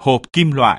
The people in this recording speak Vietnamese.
hộp kim loại.